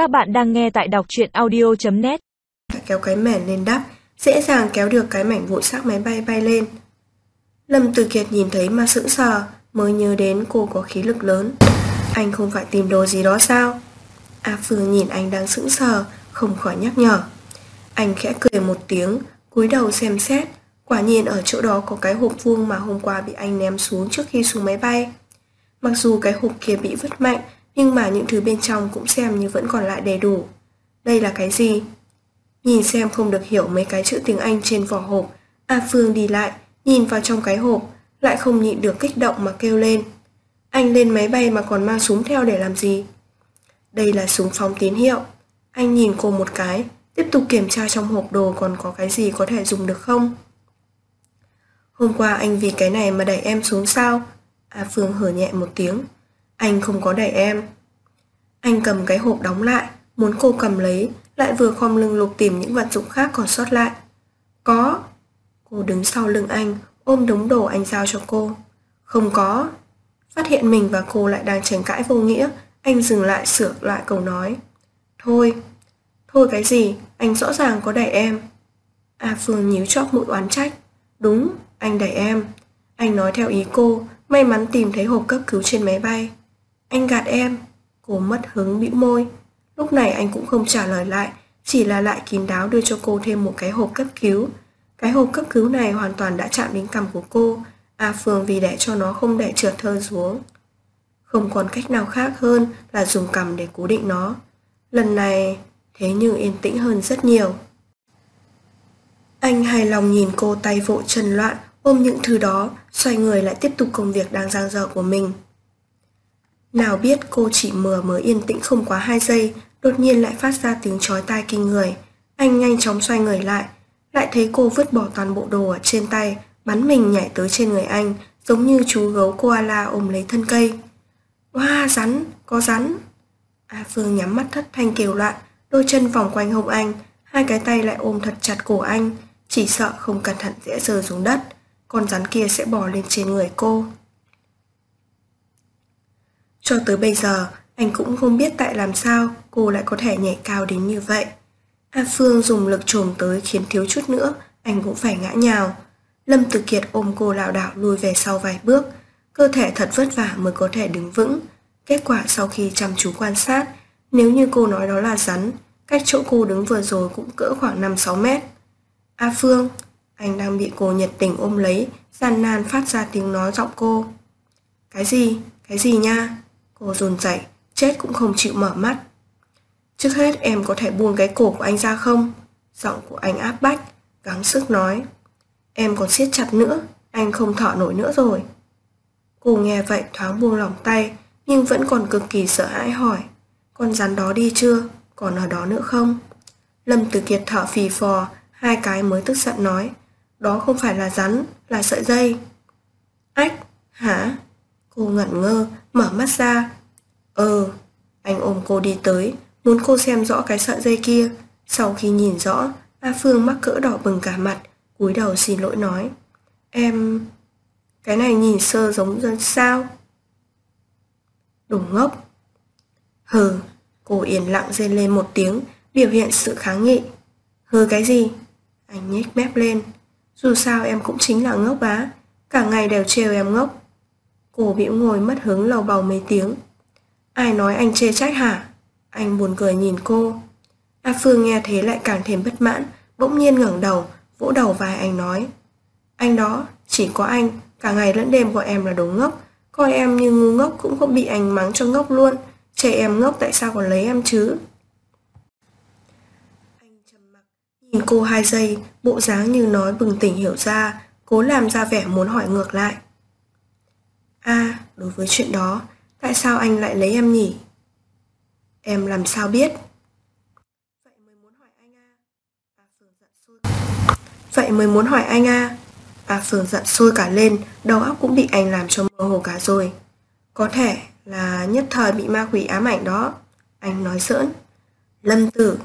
Các bạn đang nghe tại đọc truyện audio.net kéo cái mẻn lên đắp, dễ dàng kéo được cái mảnh vụn xác máy bay bay lên. Lâm tử Kiệt nhìn thấy mà sững sờ, mới nhớ đến cô có khí lực lớn. Anh không phải tìm đồ gì đó sao? A Phương nhìn anh đang sững sờ, không khỏi nhắc nhở. Anh khẽ cười một tiếng, cúi đầu xem xét, quả nhiên ở chỗ đó có cái hộp vuông mà hôm qua bị anh ném xuống trước khi xuống máy bay. Mặc dù cái hộp kia bị vứt mạnh, nhưng mà những thứ bên trong cũng xem như vẫn còn lại đầy đủ. Đây là cái gì? Nhìn xem không được hiểu mấy cái chữ tiếng Anh trên vỏ hộp, A Phương đi lại, nhìn vào trong cái hộp, lại không nhịn được kích động mà kêu lên. Anh lên máy bay mà còn mang súng theo để làm gì? Đây là súng phóng tín hiệu. Anh nhìn cô một cái, tiếp tục kiểm tra trong hộp đồ còn có cái gì có thể dùng được không? Hôm qua anh vì cái này mà đẩy em xuống sao? A Phương hở nhẹ một tiếng. Anh không có đẩy em. Anh cầm cái hộp đóng lại, muốn cô cầm lấy, lại vừa khom lưng lục tìm những vật dụng khác còn sót lại. Có. Cô đứng sau lưng anh, ôm đống đồ anh giao cho cô. Không có. Phát hiện mình và cô lại đang tranh cãi vô nghĩa, anh dừng lại sửa lại câu nói. Thôi. Thôi cái gì, anh rõ ràng có đẩy em. A Phương nhíu chóp mũi oán trách. Đúng, anh đẩy em. Anh nói theo ý cô, may mắn tìm thấy hộp cấp cứu trên máy bay. Anh gạt em. Cô mất hứng bĩu môi. Lúc này anh cũng không trả lời lại, chỉ là lại kín đáo đưa cho cô thêm một cái hộp cấp cứu. Cái hộp cấp cứu này hoàn toàn đã chạm đến cằm của cô, A Phương vì để cho nó không để trượt thơ xuống. Không còn cách nào khác hơn là dùng cằm để cố định nó. Lần này, thế nhưng yên tĩnh hơn rất nhiều. Anh hài lòng nhìn cô tay vội chân loạn, ôm những thứ đó, xoay người lại tiếp tục công việc đang giang dở của mình. Nào biết cô chỉ mừa mới yên tĩnh không quá 2 giây, đột nhiên lại phát ra tiếng chói tai kinh người. Anh nhanh chóng xoay người lại, lại thấy cô vứt bỏ toàn bộ đồ ở trên tay, bắn mình nhảy tới trên người anh, giống như chú gấu koala ôm lấy thân cây. Wow, rắn, có rắn. A Phương nhắm mắt thất thanh kêu loạn, đôi chân vòng quanh hông anh, hai cái tay lại ôm thật chặt cổ anh, chỉ sợ không cẩn thận dễ rơi xuống đất, con rắn kia sẽ bò lên trên người cô. Cho tới bây giờ, anh cũng không biết tại làm sao cô lại có thể nhảy cao đến như vậy. A Phương dùng lực trồm tới khiến thiếu chút nữa, anh cũng phải ngã nhào. Lâm Tử Kiệt ôm cô lảo đảo lùi về sau vài bước, cơ thể thật vất vả mới có thể đứng vững. Kết quả sau khi chăm chú quan sát, nếu như cô nói đó là rắn, cách chỗ cô đứng vừa rồi cũng cỡ khoảng 5-6 mét. A Phương, anh đang bị cô nhiệt tình ôm lấy, gian nan phát ra tiếng nói giọng cô. Cái gì? Cái gì nha? Cô dồn dậy, chết cũng không chịu mở mắt. Trước hết em có thể buông cái cổ của anh ra không? Giọng của anh áp bách, gắng sức nói. Em còn siết chặt nữa, anh không thở nổi nữa rồi. Cô nghe vậy thoáng buông lỏng tay, nhưng vẫn còn cực kỳ sợ hãi hỏi. Con rắn đó đi chưa? Còn ở đó nữa không? Lâm Tử Kiệt thở phì phò, hai cái mới tức giận nói. Đó không phải là rắn, là sợi dây. Ách, hả? Cô ngẩn ngơ, mở mắt ra. Ờ, anh ôm cô đi tới, muốn cô xem rõ cái sợi dây kia. Sau khi nhìn rõ, A Phương mắc cỡ đỏ bừng cả mặt, cúi đầu xin lỗi nói. Em... Cái này nhìn sơ giống dân sao? Đồ ngốc. Hừ, cô yên lặng rên lên một tiếng, biểu hiện sự kháng nghị. Hừ cái gì? Anh nhếch mép lên. Dù sao em cũng chính là ngốc á cả ngày đều trêu em ngốc. Cô bĩu ngồi mất hứng lầu bầu mấy tiếng. Ai nói anh chê trách hả? Anh buồn cười nhìn cô. A Phương nghe thế lại càng thêm bất mãn, bỗng nhiên ngẩng đầu, vỗ đầu vai anh nói. Anh đó, chỉ có anh, cả ngày lẫn đêm gọi em là đồ ngốc, coi em như ngu ngốc cũng không bị anh mắng cho ngốc luôn, trẻ em ngốc tại sao còn lấy em chứ? Anh trầm mặc, nhìn cô hai giây, bộ dáng như nói bừng tỉnh hiểu ra, cố làm ra vẻ muốn hỏi ngược lại. A, à, đối với chuyện đó, tại sao anh lại lấy em nhỉ? Em làm sao biết? Vậy mới muốn hỏi anh a. A sườn giận sôi. Vậy mới muốn hỏi anh à A Phương giận sôi cả lên, đầu óc cũng bị anh làm cho mơ hồ cả rồi. Có thể là nhất thời bị ma quỷ ám ảnh đó. Anh nói giỡn. Lâm tử.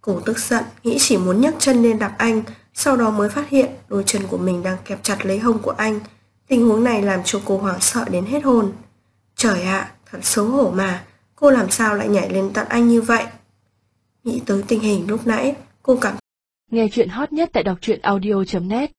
Cổ tức giận, nghĩ chỉ muốn nhấc chân lên đạp anh, sau đó mới phát hiện đôi chân của mình đang kẹp chặt lấy hông của anh, Tình huống này làm cho cô hoảng sợ đến hết hồn. Trời ạ, thật xấu hổ mà, cô làm sao lại nhảy lên tận anh như vậy? nghĩ tới tình hình lúc nãy, cô cảm Nghe chuyện hot nhất tại đọc truyện audio.net